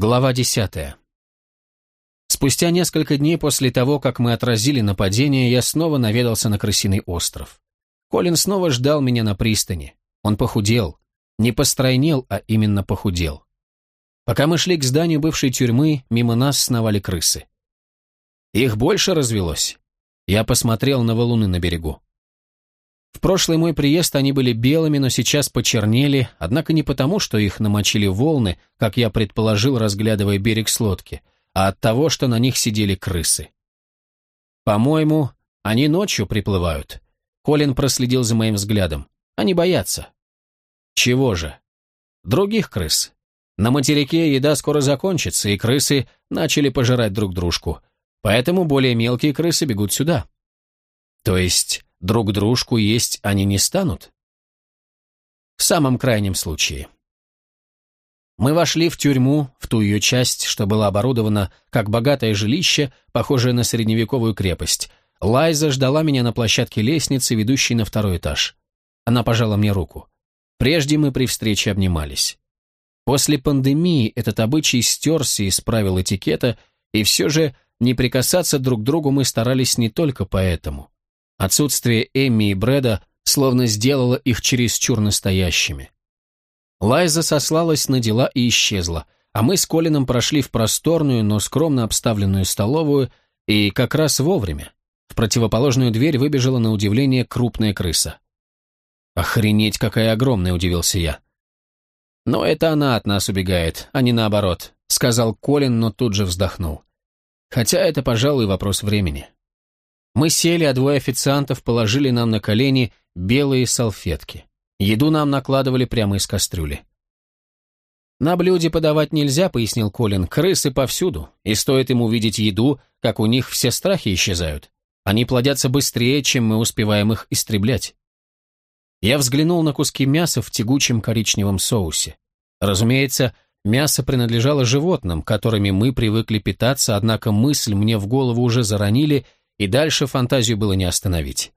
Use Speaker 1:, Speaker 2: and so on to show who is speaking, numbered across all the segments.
Speaker 1: Глава десятая. Спустя несколько дней после того, как мы отразили нападение, я снова наведался на Крысиный остров. Колин снова ждал меня на пристани. Он похудел. Не постройнел, а именно похудел. Пока мы шли к зданию бывшей тюрьмы, мимо нас сновали крысы. Их больше развелось. Я посмотрел на валуны на берегу. В прошлый мой приезд они были белыми, но сейчас почернели, однако не потому, что их намочили волны, как я предположил, разглядывая берег с лодки, а от того, что на них сидели крысы. По-моему, они ночью приплывают. Колин проследил за моим взглядом. Они боятся. Чего же? Других крыс. На материке еда скоро закончится, и крысы начали пожирать друг дружку. Поэтому более мелкие крысы бегут сюда. То есть друг дружку есть они не станут? В самом крайнем случае. Мы вошли в тюрьму, в ту ее часть, что была оборудована как богатое жилище, похожее на средневековую крепость. Лайза ждала меня на площадке лестницы, ведущей на второй этаж. Она пожала мне руку. Прежде мы при встрече обнимались. После пандемии этот обычай стерся из правил этикета, и все же не прикасаться друг к другу мы старались не только поэтому. Отсутствие Эмми и Брэда словно сделало их чересчур настоящими. Лайза сослалась на дела и исчезла, а мы с Колином прошли в просторную, но скромно обставленную столовую, и как раз вовремя. В противоположную дверь выбежала на удивление крупная крыса. «Охренеть, какая огромная!» – удивился я. «Но это она от нас убегает, а не наоборот», – сказал Колин, но тут же вздохнул. «Хотя это, пожалуй, вопрос времени». Мы сели, а двое официантов положили нам на колени белые салфетки. Еду нам накладывали прямо из кастрюли. «На блюде подавать нельзя», — пояснил Колин, — «крысы повсюду, и стоит им увидеть еду, как у них все страхи исчезают. Они плодятся быстрее, чем мы успеваем их истреблять». Я взглянул на куски мяса в тягучем коричневом соусе. Разумеется, мясо принадлежало животным, которыми мы привыкли питаться, однако мысль мне в голову уже заронили, и дальше фантазию было не остановить.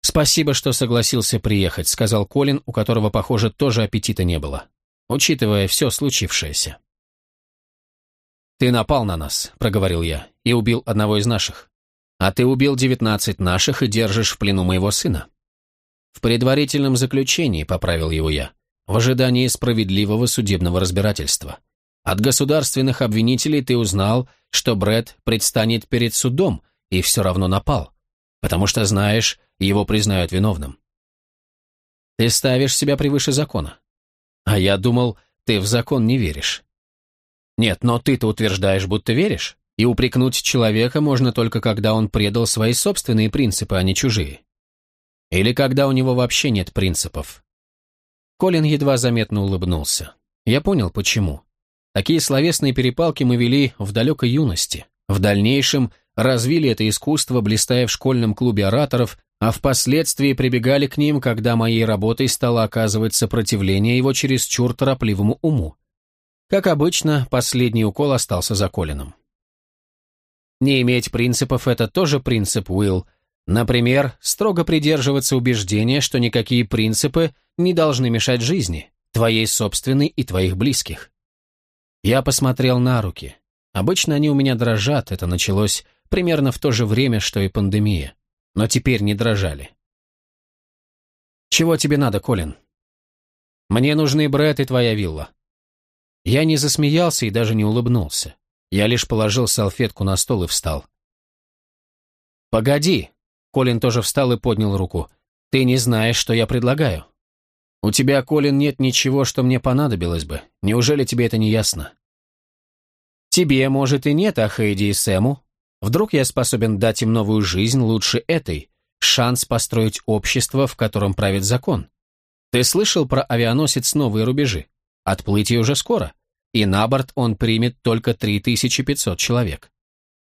Speaker 1: «Спасибо, что согласился приехать», — сказал Колин, у которого, похоже, тоже аппетита не было, учитывая все случившееся. «Ты напал на нас», — проговорил я, — «и убил одного из наших. А ты убил девятнадцать наших и держишь в плену моего сына». В предварительном заключении, поправил его я, в ожидании справедливого судебного разбирательства. От государственных обвинителей ты узнал, что Бред предстанет перед судом и все равно напал, потому что, знаешь, его признают виновным. Ты ставишь себя превыше закона. А я думал, ты в закон не веришь. Нет, но ты-то утверждаешь, будто веришь, и упрекнуть человека можно только когда он предал свои собственные принципы, а не чужие. Или когда у него вообще нет принципов. Колин едва заметно улыбнулся. Я понял, почему. Такие словесные перепалки мы вели в далекой юности. В дальнейшем развили это искусство, блистая в школьном клубе ораторов, а впоследствии прибегали к ним, когда моей работой стало оказывать сопротивление его чересчур торопливому уму. Как обычно, последний укол остался за Колином. Не иметь принципов – это тоже принцип, Уилл, Например, строго придерживаться убеждения, что никакие принципы не должны мешать жизни, твоей собственной и твоих близких. Я посмотрел на руки. Обычно они у меня дрожат, это началось примерно в то же время, что и пандемия. Но теперь не дрожали. «Чего тебе надо, Колин?» «Мне нужны Брэд и твоя вилла». Я не засмеялся и даже не улыбнулся. Я лишь положил салфетку на стол и встал. «Погоди», Колин тоже встал и поднял руку. «Ты не знаешь, что я предлагаю?» «У тебя, Колин, нет ничего, что мне понадобилось бы. Неужели тебе это не ясно?» «Тебе, может, и нет, а Хейди и Сэму? Вдруг я способен дать им новую жизнь лучше этой, шанс построить общество, в котором правит закон? Ты слышал про авианосец «Новые рубежи»? Отплытие уже скоро, и на борт он примет только 3500 человек.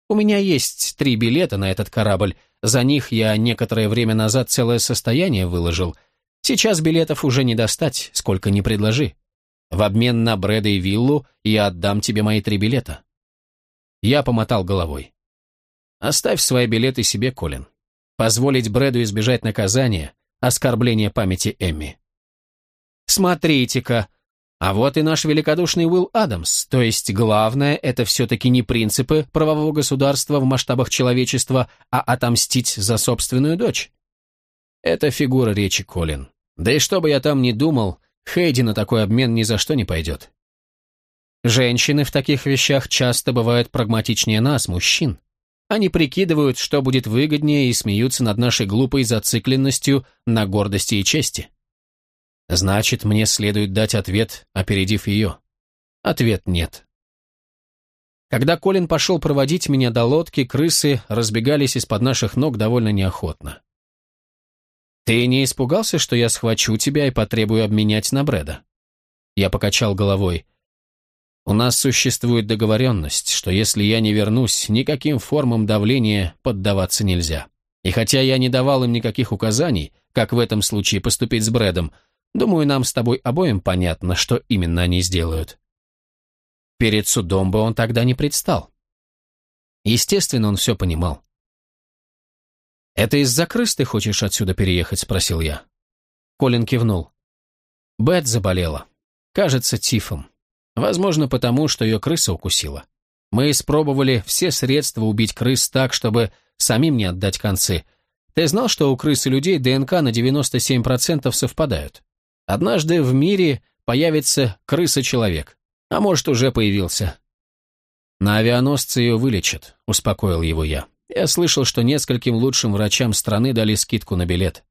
Speaker 1: У меня есть три билета на этот корабль, за них я некоторое время назад целое состояние выложил. Сейчас билетов уже не достать, сколько ни предложи. В обмен на Брэда и виллу я отдам тебе мои три билета». Я помотал головой. «Оставь свои билеты себе, Колин. Позволить Брэду избежать наказания, оскорбления памяти Эмми». «Смотрите-ка!» А вот и наш великодушный Уилл Адамс, то есть главное – это все-таки не принципы правового государства в масштабах человечества, а отомстить за собственную дочь. Это фигура речи, Колин. Да и что бы я там ни думал, Хейди на такой обмен ни за что не пойдет. Женщины в таких вещах часто бывают прагматичнее нас, мужчин. Они прикидывают, что будет выгоднее, и смеются над нашей глупой зацикленностью на гордости и чести. Значит, мне следует дать ответ, опередив ее. Ответ нет. Когда Колин пошел проводить меня до лодки, крысы разбегались из-под наших ног довольно неохотно. «Ты не испугался, что я схвачу тебя и потребую обменять на Брэда?» Я покачал головой. «У нас существует договоренность, что если я не вернусь, никаким формам давления поддаваться нельзя. И хотя я не давал им никаких указаний, как в этом случае поступить с Брэдом, Думаю, нам с тобой обоим понятно, что именно они сделают. Перед судом бы он тогда не предстал. Естественно, он все понимал. «Это из-за крыс ты хочешь отсюда переехать?» – спросил я. Колин кивнул. Бет заболела. Кажется, тифом. Возможно, потому, что ее крыса укусила. Мы испробовали все средства убить крыс так, чтобы самим не отдать концы. Ты знал, что у крыс и людей ДНК на 97% совпадают? Однажды в мире появится крыса-человек, а может, уже появился. На авианосце ее вылечат, успокоил его я. Я слышал, что нескольким лучшим врачам страны дали скидку на билет.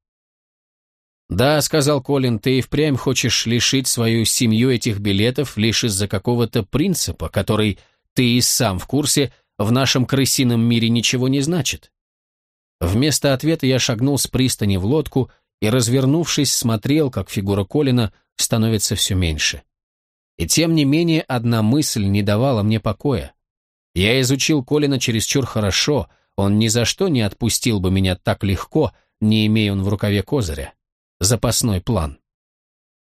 Speaker 1: «Да», — сказал Колин, — «ты и впрямь хочешь лишить свою семью этих билетов лишь из-за какого-то принципа, который, ты и сам в курсе, в нашем крысином мире ничего не значит». Вместо ответа я шагнул с пристани в лодку и, развернувшись, смотрел, как фигура Колина становится все меньше. И тем не менее одна мысль не давала мне покоя. Я изучил Колина чересчур хорошо, он ни за что не отпустил бы меня так легко, не имея он в рукаве козыря. Запасной план.